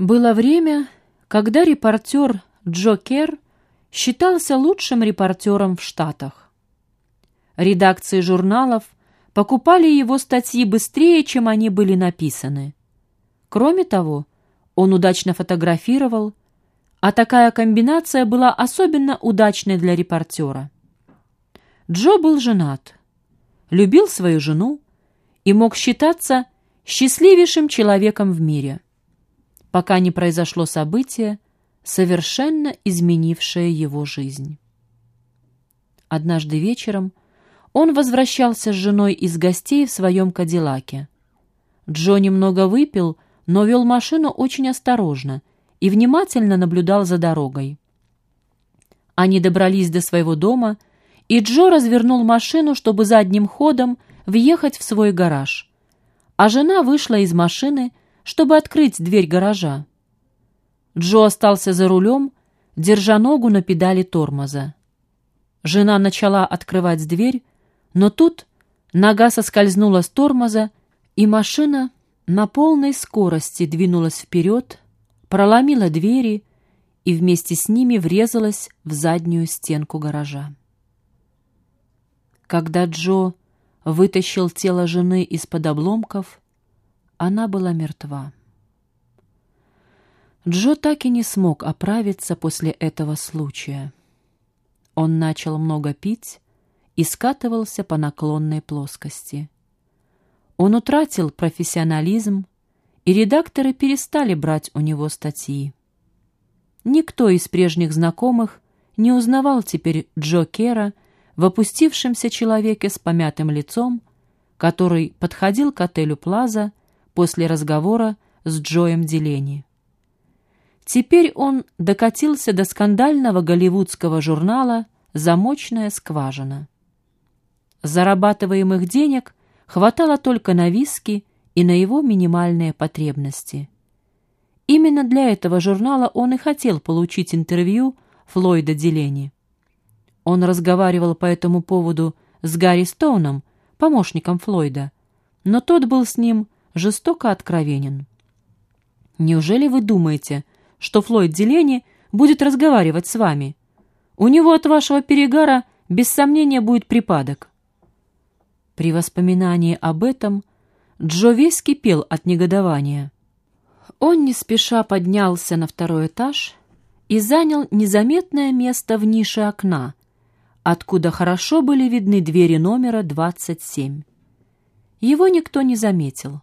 Было время, когда репортер Джо Кер считался лучшим репортером в Штатах. Редакции журналов покупали его статьи быстрее, чем они были написаны. Кроме того, он удачно фотографировал, а такая комбинация была особенно удачной для репортера. Джо был женат, любил свою жену и мог считаться счастливейшим человеком в мире, пока не произошло событие, совершенно изменившее его жизнь. Однажды вечером он возвращался с женой из гостей в своем кадиллаке. Джо немного выпил, но вел машину очень осторожно и внимательно наблюдал за дорогой. Они добрались до своего дома, и Джо развернул машину, чтобы задним ходом въехать в свой гараж. А жена вышла из машины, чтобы открыть дверь гаража. Джо остался за рулем, держа ногу на педали тормоза. Жена начала открывать дверь, но тут нога соскользнула с тормоза, и машина на полной скорости двинулась вперед, проломила двери и вместе с ними врезалась в заднюю стенку гаража. Когда Джо вытащил тело жены из-под обломков, она была мертва. Джо так и не смог оправиться после этого случая. Он начал много пить и скатывался по наклонной плоскости. Он утратил профессионализм, и редакторы перестали брать у него статьи. Никто из прежних знакомых не узнавал теперь Джо Кера в опустившемся человеке с помятым лицом, который подходил к отелю Плаза после разговора с Джоем Делени. Теперь он докатился до скандального голливудского журнала «Замочная скважина». Зарабатываемых денег хватало только на виски и на его минимальные потребности. Именно для этого журнала он и хотел получить интервью Флойда Делени. Он разговаривал по этому поводу с Гарри Стоуном, помощником Флойда, но тот был с ним жестоко откровенен. «Неужели вы думаете, что Флойд Делени будет разговаривать с вами. У него от вашего перегара без сомнения будет припадок. При воспоминании об этом Джо весь кипел от негодования. Он не спеша поднялся на второй этаж и занял незаметное место в нише окна, откуда хорошо были видны двери номера 27. Его никто не заметил.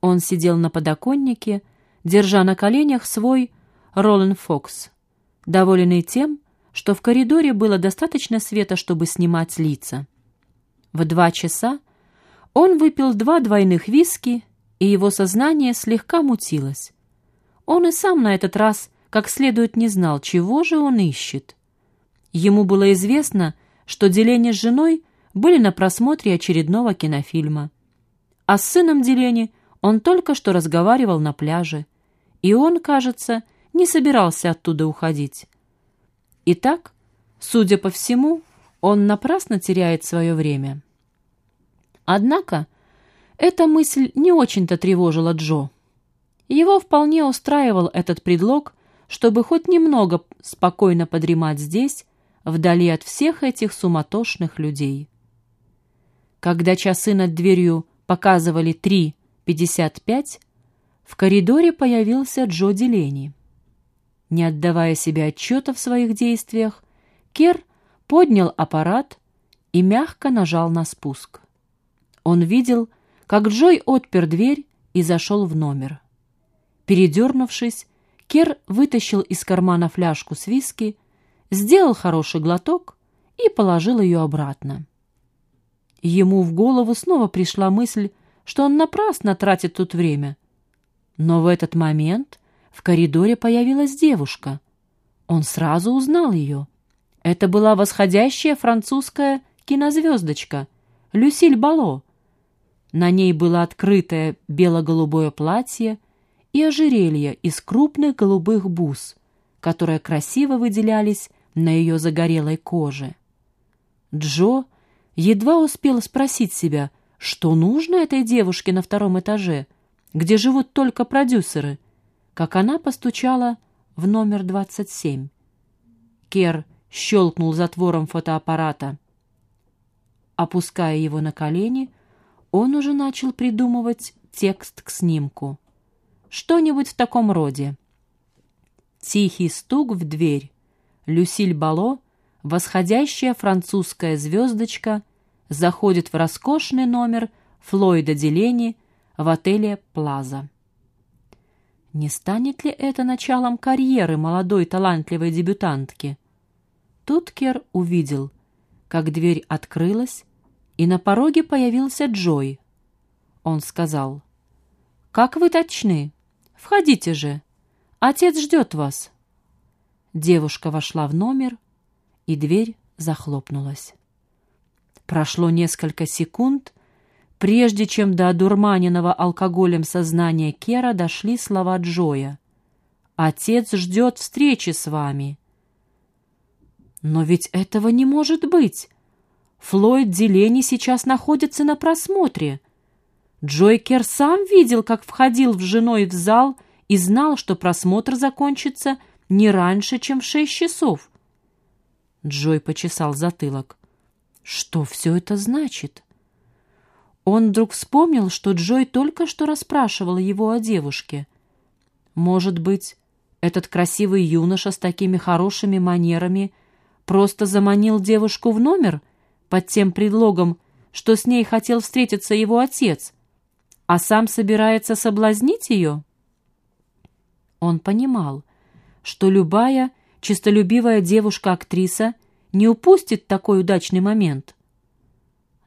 Он сидел на подоконнике, держа на коленях свой Ролан Фокс, доволенный тем, что в коридоре было достаточно света, чтобы снимать лица. В два часа он выпил два двойных виски, и его сознание слегка мутилось. Он и сам на этот раз как следует не знал, чего же он ищет. Ему было известно, что Делени с женой были на просмотре очередного кинофильма. А с сыном Делени он только что разговаривал на пляже, и он, кажется, не собирался оттуда уходить. Итак, судя по всему, он напрасно теряет свое время. Однако эта мысль не очень-то тревожила Джо. Его вполне устраивал этот предлог, чтобы хоть немного спокойно подремать здесь, вдали от всех этих суматошных людей. Когда часы над дверью показывали 3.55, в коридоре появился Джо Делени. Не отдавая себе отчета в своих действиях, Кер поднял аппарат и мягко нажал на спуск. Он видел, как Джой отпер дверь и зашел в номер. Передернувшись, Кер вытащил из кармана фляжку с виски, сделал хороший глоток и положил ее обратно. Ему в голову снова пришла мысль, что он напрасно тратит тут время. Но в этот момент в коридоре появилась девушка. Он сразу узнал ее. Это была восходящая французская кинозвездочка Люсиль Бало. На ней было открытое бело-голубое платье и ожерелье из крупных голубых бус, которые красиво выделялись на ее загорелой коже. Джо едва успел спросить себя, что нужно этой девушке на втором этаже, где живут только продюсеры — как она постучала в номер 27. Кер щелкнул затвором фотоаппарата. Опуская его на колени, он уже начал придумывать текст к снимку. Что-нибудь в таком роде. Тихий стук в дверь. Люсиль Бало, восходящая французская звездочка, заходит в роскошный номер Флойда Делени в отеле «Плаза». Не станет ли это началом карьеры молодой талантливой дебютантки? Тут Кер увидел, как дверь открылась, и на пороге появился Джой. Он сказал, «Как вы точны? Входите же. Отец ждет вас». Девушка вошла в номер, и дверь захлопнулась. Прошло несколько секунд, прежде чем до одурманенного алкоголем сознания Кера дошли слова Джоя. «Отец ждет встречи с вами». «Но ведь этого не может быть!» Флойд Дилени сейчас находится на просмотре. Джой Кер сам видел, как входил в женой в зал и знал, что просмотр закончится не раньше, чем в шесть часов. Джой почесал затылок. Что все это значит? Он вдруг вспомнил, что Джой только что расспрашивала его о девушке. Может быть, этот красивый юноша с такими хорошими манерами просто заманил девушку в номер — под тем предлогом, что с ней хотел встретиться его отец, а сам собирается соблазнить ее? Он понимал, что любая честолюбивая девушка-актриса не упустит такой удачный момент.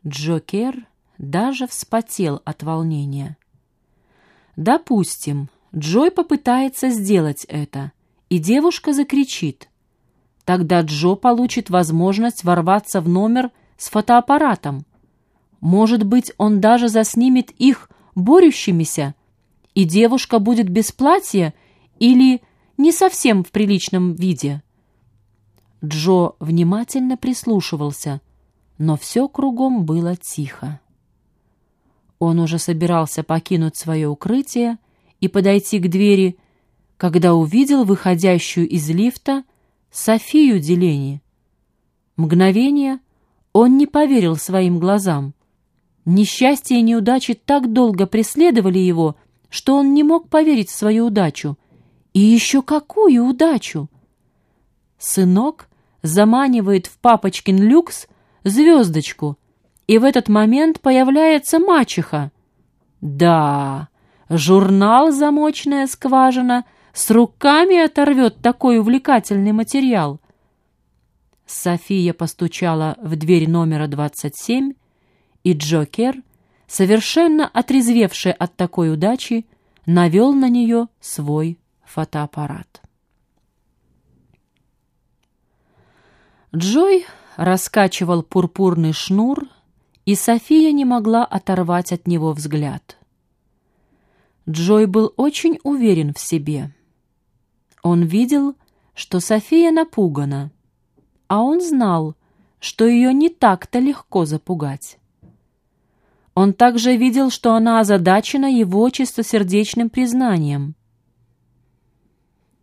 Джокер даже вспотел от волнения. Допустим, Джой попытается сделать это, и девушка закричит. Тогда Джо получит возможность ворваться в номер с фотоаппаратом. Может быть, он даже заснимет их борющимися, и девушка будет без платья или не совсем в приличном виде. Джо внимательно прислушивался, но все кругом было тихо. Он уже собирался покинуть свое укрытие и подойти к двери, когда увидел выходящую из лифта Софию Делени. Мгновение он не поверил своим глазам. Несчастье и неудачи так долго преследовали его, что он не мог поверить в свою удачу. И еще какую удачу! Сынок заманивает в папочкин люкс звездочку, и в этот момент появляется мачеха. Да, журнал «Замочная скважина» с руками оторвет такой увлекательный материал — София постучала в дверь номера 27, и Джокер, совершенно отрезвевший от такой удачи, навел на нее свой фотоаппарат. Джой раскачивал пурпурный шнур, и София не могла оторвать от него взгляд. Джой был очень уверен в себе. Он видел, что София напугана, а он знал, что ее не так-то легко запугать. Он также видел, что она озадачена его чистосердечным признанием.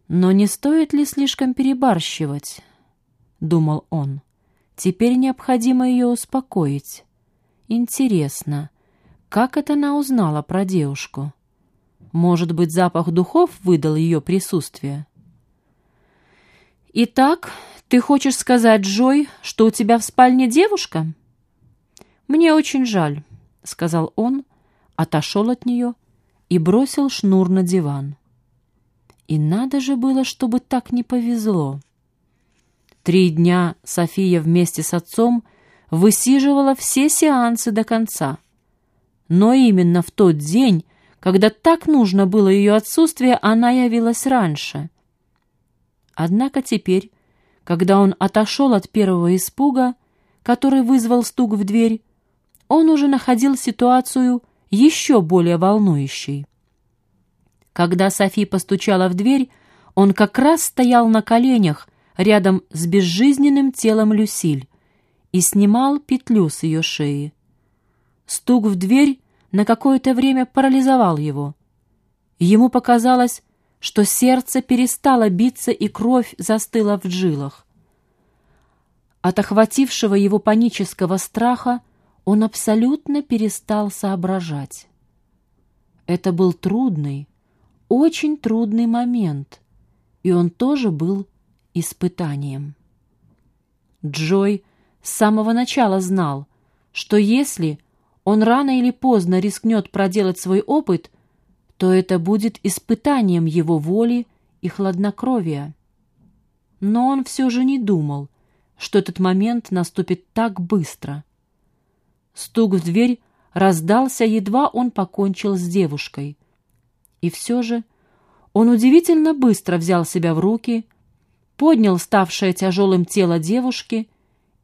«Но не стоит ли слишком перебарщивать?» — думал он. «Теперь необходимо ее успокоить. Интересно, как это она узнала про девушку? Может быть, запах духов выдал ее присутствие?» «Итак, ты хочешь сказать, Джой, что у тебя в спальне девушка?» «Мне очень жаль», — сказал он, отошел от нее и бросил шнур на диван. И надо же было, чтобы так не повезло. Три дня София вместе с отцом высиживала все сеансы до конца. Но именно в тот день, когда так нужно было ее отсутствие, она явилась раньше. Однако теперь когда он отошел от первого испуга, который вызвал стук в дверь, он уже находил ситуацию еще более волнующей. Когда Софи постучала в дверь, он как раз стоял на коленях рядом с безжизненным телом Люсиль и снимал петлю с ее шеи. Стук в дверь на какое-то время парализовал его. Ему показалось, что сердце перестало биться и кровь застыла в жилах. От охватившего его панического страха он абсолютно перестал соображать. Это был трудный, очень трудный момент, и он тоже был испытанием. Джой с самого начала знал, что если он рано или поздно рискнет проделать свой опыт, то это будет испытанием его воли и хладнокровия. Но он все же не думал, что этот момент наступит так быстро. Стук в дверь раздался, едва он покончил с девушкой. И все же он удивительно быстро взял себя в руки, поднял ставшее тяжелым тело девушки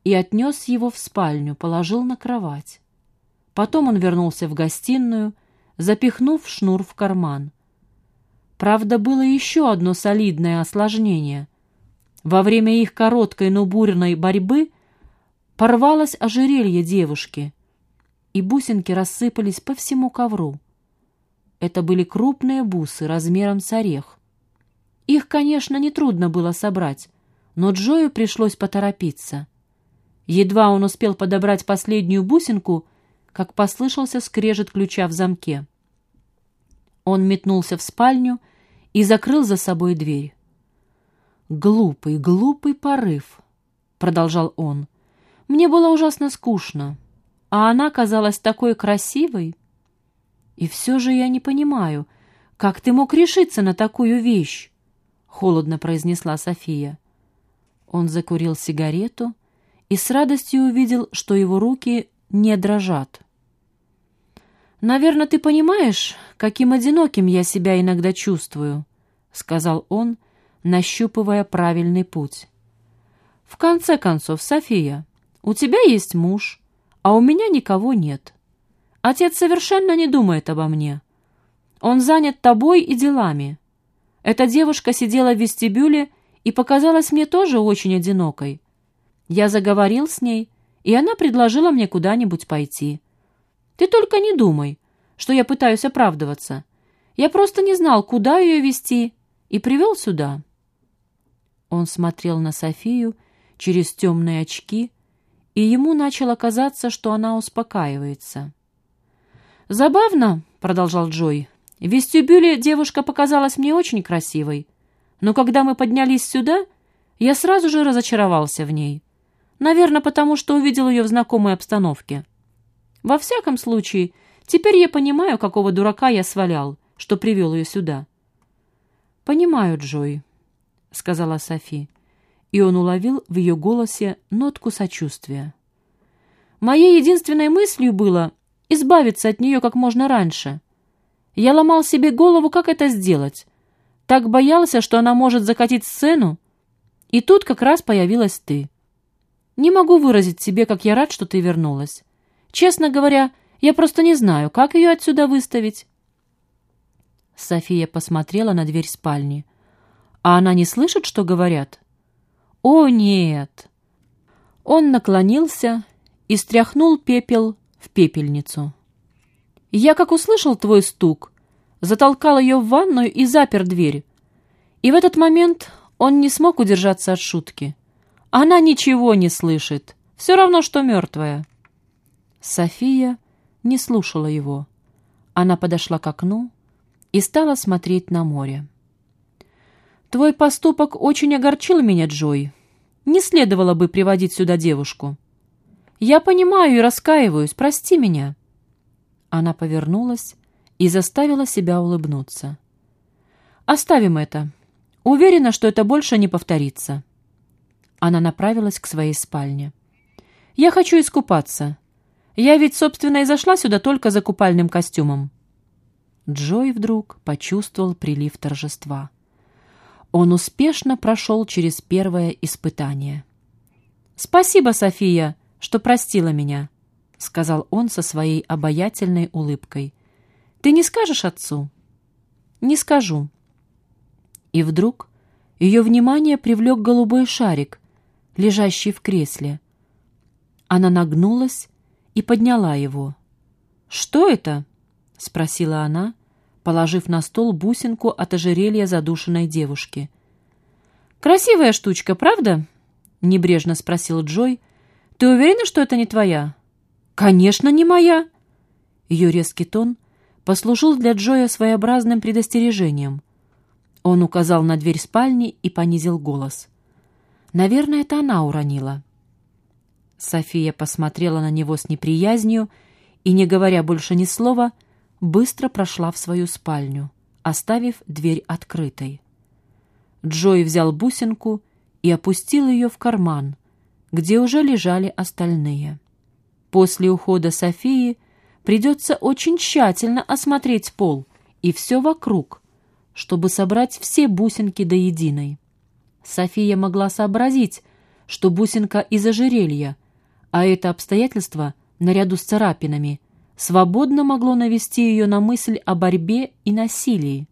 и отнес его в спальню, положил на кровать. Потом он вернулся в гостиную, запихнув шнур в карман. Правда, было еще одно солидное осложнение. Во время их короткой, но бурной борьбы порвалось ожерелье девушки, и бусинки рассыпались по всему ковру. Это были крупные бусы размером с орех. Их, конечно, нетрудно было собрать, но Джою пришлось поторопиться. Едва он успел подобрать последнюю бусинку, как послышался скрежет ключа в замке. Он метнулся в спальню и закрыл за собой дверь. «Глупый, глупый порыв», — продолжал он. «Мне было ужасно скучно, а она казалась такой красивой. И все же я не понимаю, как ты мог решиться на такую вещь?» — холодно произнесла София. Он закурил сигарету и с радостью увидел, что его руки не дрожат. «Наверное, ты понимаешь, каким одиноким я себя иногда чувствую», — сказал он, нащупывая правильный путь. «В конце концов, София, у тебя есть муж, а у меня никого нет. Отец совершенно не думает обо мне. Он занят тобой и делами. Эта девушка сидела в вестибюле и показалась мне тоже очень одинокой. Я заговорил с ней, и она предложила мне куда-нибудь пойти. Ты только не думай, что я пытаюсь оправдываться. Я просто не знал, куда ее вести, и привел сюда». Он смотрел на Софию через темные очки, и ему начало казаться, что она успокаивается. «Забавно», — продолжал Джой, — «в вестибюле девушка показалась мне очень красивой, но когда мы поднялись сюда, я сразу же разочаровался в ней. Наверное, потому что увидел ее в знакомой обстановке. Во всяком случае, теперь я понимаю, какого дурака я свалял, что привел ее сюда. «Понимаю, Джой», — сказала Софи, и он уловил в ее голосе нотку сочувствия. «Моей единственной мыслью было избавиться от нее как можно раньше. Я ломал себе голову, как это сделать. Так боялся, что она может закатить сцену, и тут как раз появилась ты. Не могу выразить себе, как я рад, что ты вернулась. Честно говоря, я просто не знаю, как ее отсюда выставить». София посмотрела на дверь спальни. «А она не слышит, что говорят?» «О, нет!» Он наклонился и стряхнул пепел в пепельницу. «Я, как услышал твой стук, затолкал ее в ванную и запер дверь. И в этот момент он не смог удержаться от шутки. Она ничего не слышит, все равно, что мертвая». София не слушала его. Она подошла к окну и стала смотреть на море. «Твой поступок очень огорчил меня, Джой. Не следовало бы приводить сюда девушку. Я понимаю и раскаиваюсь, прости меня». Она повернулась и заставила себя улыбнуться. «Оставим это. Уверена, что это больше не повторится». Она направилась к своей спальне. «Я хочу искупаться. Я ведь, собственно, и зашла сюда только за купальным костюмом». Джой вдруг почувствовал прилив торжества. Он успешно прошел через первое испытание. «Спасибо, София, что простила меня», — сказал он со своей обаятельной улыбкой. «Ты не скажешь отцу?» «Не скажу». И вдруг ее внимание привлек голубой шарик, лежащий в кресле. Она нагнулась и подняла его. «Что это?» — спросила она, положив на стол бусинку от ожерелья задушенной девушки. «Красивая штучка, правда?» — небрежно спросил Джой. «Ты уверена, что это не твоя?» «Конечно, не моя!» Ее резкий тон послужил для Джоя своеобразным предостережением. Он указал на дверь спальни и понизил голос. «Наверное, это она уронила». София посмотрела на него с неприязнью и, не говоря больше ни слова, быстро прошла в свою спальню, оставив дверь открытой. Джой взял бусинку и опустил ее в карман, где уже лежали остальные. После ухода Софии придется очень тщательно осмотреть пол и все вокруг, чтобы собрать все бусинки до единой. София могла сообразить, что бусинка из ожерелья, а это обстоятельство, наряду с царапинами, свободно могло навести ее на мысль о борьбе и насилии.